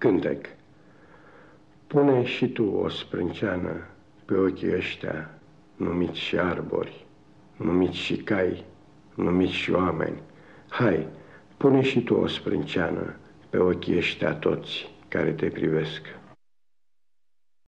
Cântec Pune și tu o sprânceană pe ochii ăștia, numiți și arbori, numiți și cai, numiți și oameni. Hai, pune și tu o sprânceană pe ochii ăștia toți care te privesc.